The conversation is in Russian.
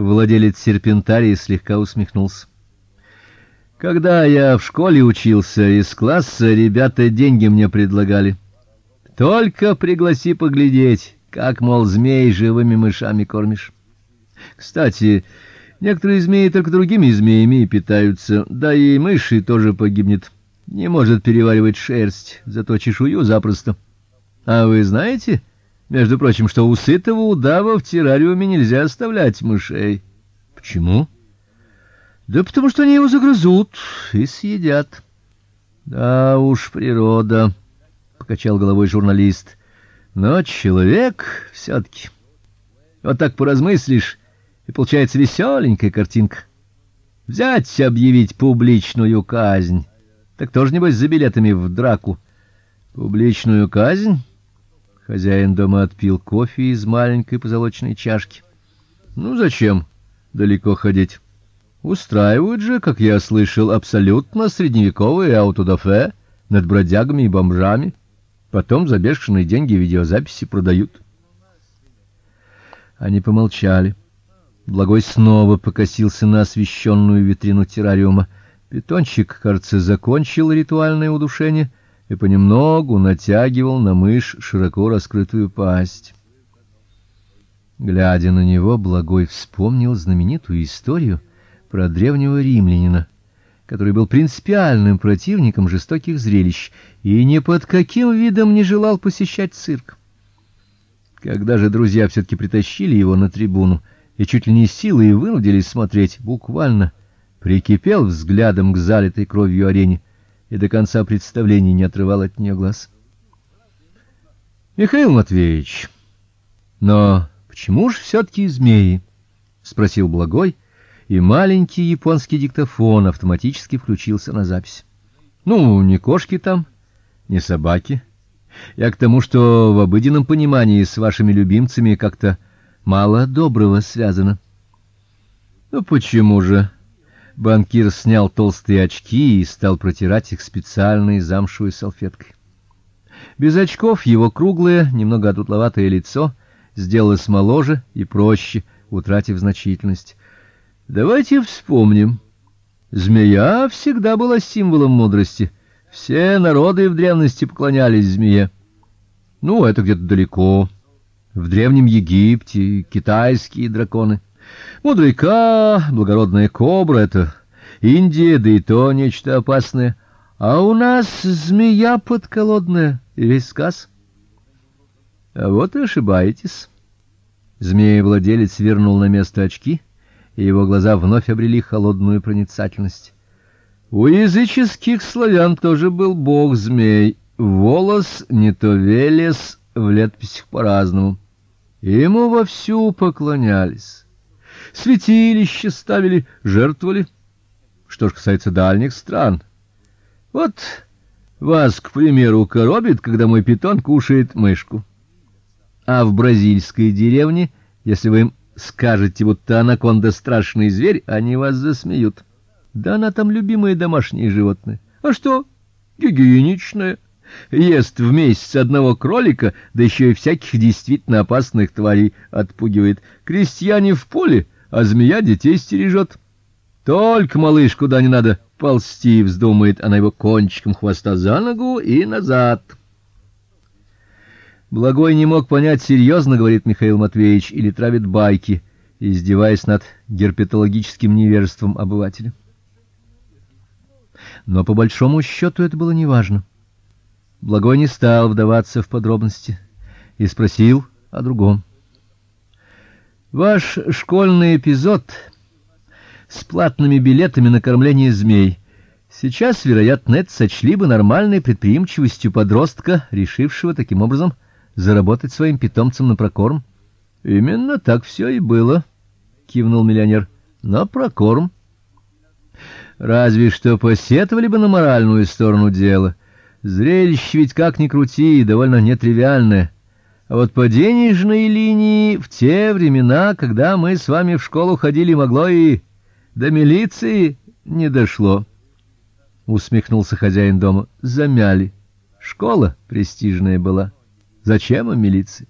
Владелец серпентарии слегка усмехнулся. Когда я в школе учился, из класса ребята деньги мне предлагали. Только пригласи поглядеть, как мол змей живыми мышами кормишь. Кстати, некоторые змеи только другими змеями питаются, да и мыши тоже погибнет. Не может переваривать шерсть, зато чешую запросто. А вы знаете, между прочим, что у сытого удава в террариуме нельзя оставлять мышей? Почему? Да потому что они его загрызут и съедят. Да уж природа, покачал головой журналист. Но человек все таки Вот так поразмыслишь, и получается веселенькая картинка. Взять объявить публичную казнь. Так тоже небось за билетами в драку. Публичную казнь? Хозяин дома отпил кофе из маленькой позолоченной чашки. Ну зачем далеко ходить? Устраивают же, как я слышал, абсолютно средневековые аутодафе над бродягами и бомжами. Потом за бешеные деньги видеозаписи продают. Они помолчали. Благой снова покосился на освещенную витрину террариума. Питончик, кажется, закончил ритуальное удушение и понемногу натягивал на мышь широко раскрытую пасть. Глядя на него, Благой вспомнил знаменитую историю про древнего римлянина, который был принципиальным противником жестоких зрелищ и ни под каким видом не желал посещать цирк. Когда же друзья все таки притащили его на трибуну и чуть ли не силой вынудили смотреть, буквально прикипел взглядом к залитой кровью арене и до конца представления не отрывал от нее глаз. Михаил Матвеевич, но почему ж все таки змеи? спросил Благой, и маленький японский диктофон автоматически включился на запись. Ну, не кошки там, не собаки. Я к тому, что в обыденном понимании с вашими любимцами как-то мало доброго связано. Ну почему же? Банкир снял толстые очки и стал протирать их специальной замшевой салфеткой. Без очков его круглое, немного одутловатое лицо сделалось моложе и проще, утратив значительность. Давайте вспомним. Змея всегда была символом мудрости. Все народы в древности поклонялись змее. Ну, это где-то далеко. В древнем Египте китайские драконы Мудрый Ка, благородная кобра это Индия, да и то нечто опасное. А у нас змея подколодная, и весь сказ. А вот и ошибаетесь. Змея-владелец вернул на место очки, и его глаза вновь обрели холодную проницательность. У языческих славян тоже был бог змей. Волос не то Велес, в летописях по-разному. Ему вовсю поклонялись святилища ставили, жертвовали. Что ж касается дальних стран, вот вас, к примеру, коробит, когда мой питон кушает мышку. А в бразильской деревне, если вы им скажете, будто анаконда страшный зверь, они вас засмеют. Да она там любимое домашнее животное. А что? Гигиеничное. Ест в месяц одного кролика, да еще и всяких действительно опасных тварей отпугивает. Крестьяне в поле а змея детей стережет. Только малыш куда не надо ползти вздумает, она его кончиком хвоста за ногу и назад. Благой не мог понять, серьезно говорит Михаил Матвеевич или травит байки, издеваясь над герпетологическим невежеством обывателя. Но по большому счету это было неважно. Благой не стал вдаваться в подробности и спросил о другом. Ваш школьный эпизод с платными билетами на кормление змей сейчас, вероятно, это сочли бы нормальной предприимчивостью подростка, решившего таким образом заработать своим питомцам на прокорм. Именно так все и было, кивнул миллионер. На прокорм. Разве что посетовали бы на моральную сторону дела. Зрелище ведь как ни крути, довольно нетривиальное. А вот по денежной линии в те времена, когда мы с вами в школу ходили, могло и до милиции не дошло. Усмехнулся хозяин дома. Замяли. Школа престижная была. Зачем им милиция?